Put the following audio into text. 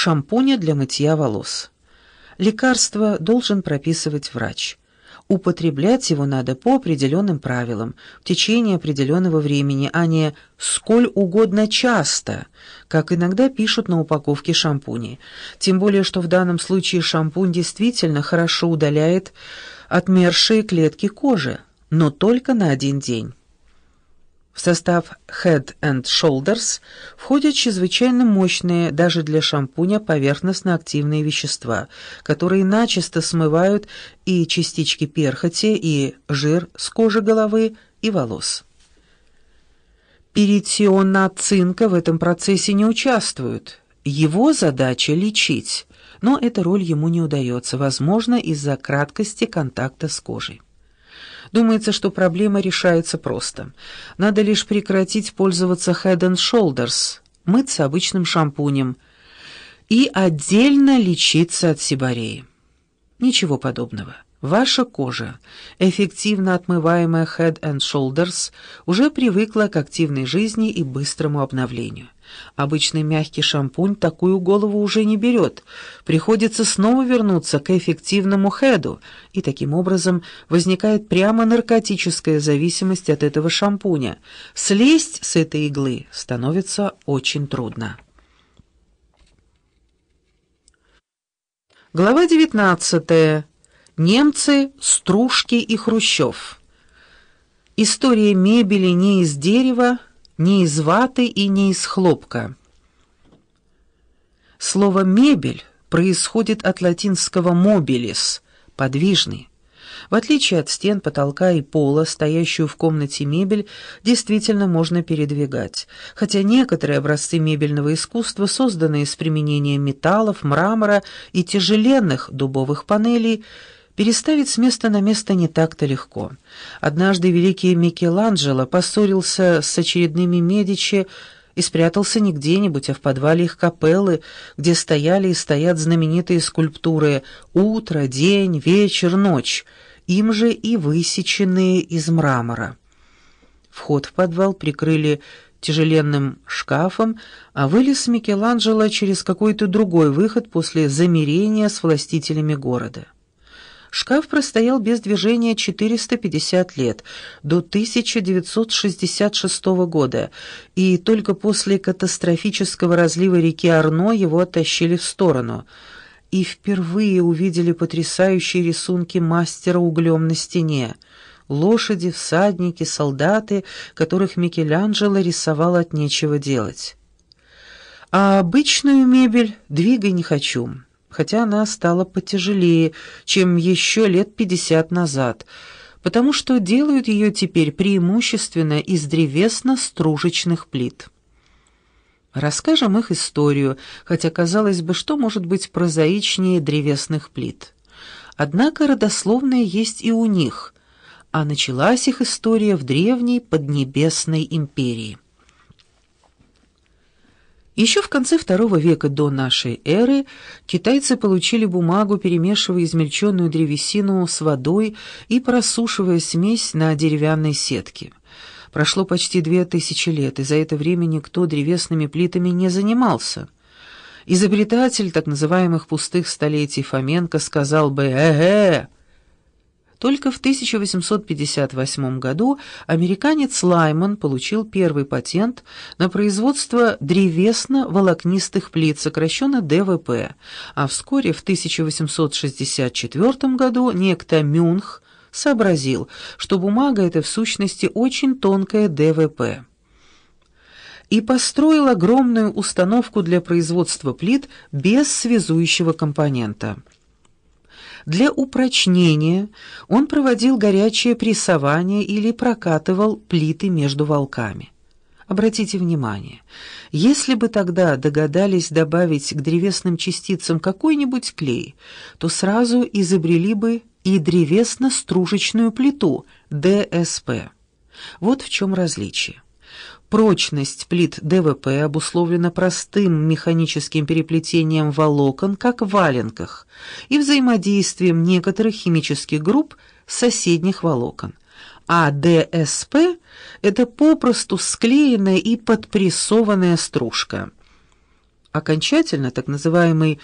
шампуня для мытья волос. Лекарство должен прописывать врач. Употреблять его надо по определенным правилам, в течение определенного времени, а не сколь угодно часто, как иногда пишут на упаковке шампуней. Тем более, что в данном случае шампунь действительно хорошо удаляет отмершие клетки кожи, но только на один день. В состав Head and Shoulders входят чрезвычайно мощные, даже для шампуня, поверхностно-активные вещества, которые начисто смывают и частички перхоти, и жир с кожи головы и волос. Перитионацинка в этом процессе не участвует. Его задача – лечить, но эта роль ему не удается, возможно, из-за краткости контакта с кожей. Думается, что проблема решается просто. Надо лишь прекратить пользоваться Head and Shoulders, мыться обычным шампунем и отдельно лечиться от сибареи. Ничего подобного. Ваша кожа, эффективно отмываемая Head and Shoulders, уже привыкла к активной жизни и быстрому обновлению. Обычный мягкий шампунь такую голову уже не берет. Приходится снова вернуться к эффективному хеду, и таким образом возникает прямо наркотическая зависимость от этого шампуня. Слезть с этой иглы становится очень трудно. Глава 19. Немцы, Стружки и Хрущев. История мебели не из дерева, не из ваты и не из хлопка. Слово «мебель» происходит от латинского «mobilis» — «подвижный». В отличие от стен, потолка и пола, стоящую в комнате мебель действительно можно передвигать, хотя некоторые образцы мебельного искусства, созданные с применением металлов, мрамора и тяжеленных дубовых панелей, Переставить с места на место не так-то легко. Однажды великий Микеланджело поссорился с очередными Медичи и спрятался не где-нибудь, а в подвале их капеллы, где стояли и стоят знаменитые скульптуры «Утро», «День», «Вечер», «Ночь», им же и высеченные из мрамора. Вход в подвал прикрыли тяжеленным шкафом, а вылез Микеланджело через какой-то другой выход после замирения с властителями города. Шкаф простоял без движения 450 лет, до 1966 года, и только после катастрофического разлива реки Арно его оттащили в сторону. И впервые увидели потрясающие рисунки мастера углем на стене. Лошади, всадники, солдаты, которых Микеланджело рисовал от нечего делать. А обычную мебель «двигай не хочу» хотя она стала потяжелее, чем еще лет пятьдесят назад, потому что делают ее теперь преимущественно из древесно-стружечных плит. Расскажем их историю, хотя, казалось бы, что может быть прозаичнее древесных плит. Однако родословная есть и у них, а началась их история в древней Поднебесной империи. Еще в конце II века до нашей эры китайцы получили бумагу, перемешивая измельченную древесину с водой и просушивая смесь на деревянной сетке. Прошло почти две тысячи лет, и за это время никто древесными плитами не занимался. Изобретатель так называемых пустых столетий Фоменко сказал бы «Э-э!», только в 1858 году американец Лайман получил первый патент на производство древесно-волокнистых плит, сокращенно ДВП, а вскоре в 1864 году некто Мюнх сообразил, что бумага эта в сущности очень тонкая ДВП и построил огромную установку для производства плит без связующего компонента. Для упрочнения он проводил горячее прессование или прокатывал плиты между волками. Обратите внимание, если бы тогда догадались добавить к древесным частицам какой-нибудь клей, то сразу изобрели бы и древесно-стружечную плиту, ДСП. Вот в чем различие. Прочность плит ДВП обусловлена простым механическим переплетением волокон, как в валенках, и взаимодействием некоторых химических групп соседних волокон. А ДСП – это попросту склеенная и подпрессованная стружка. Окончательно так называемый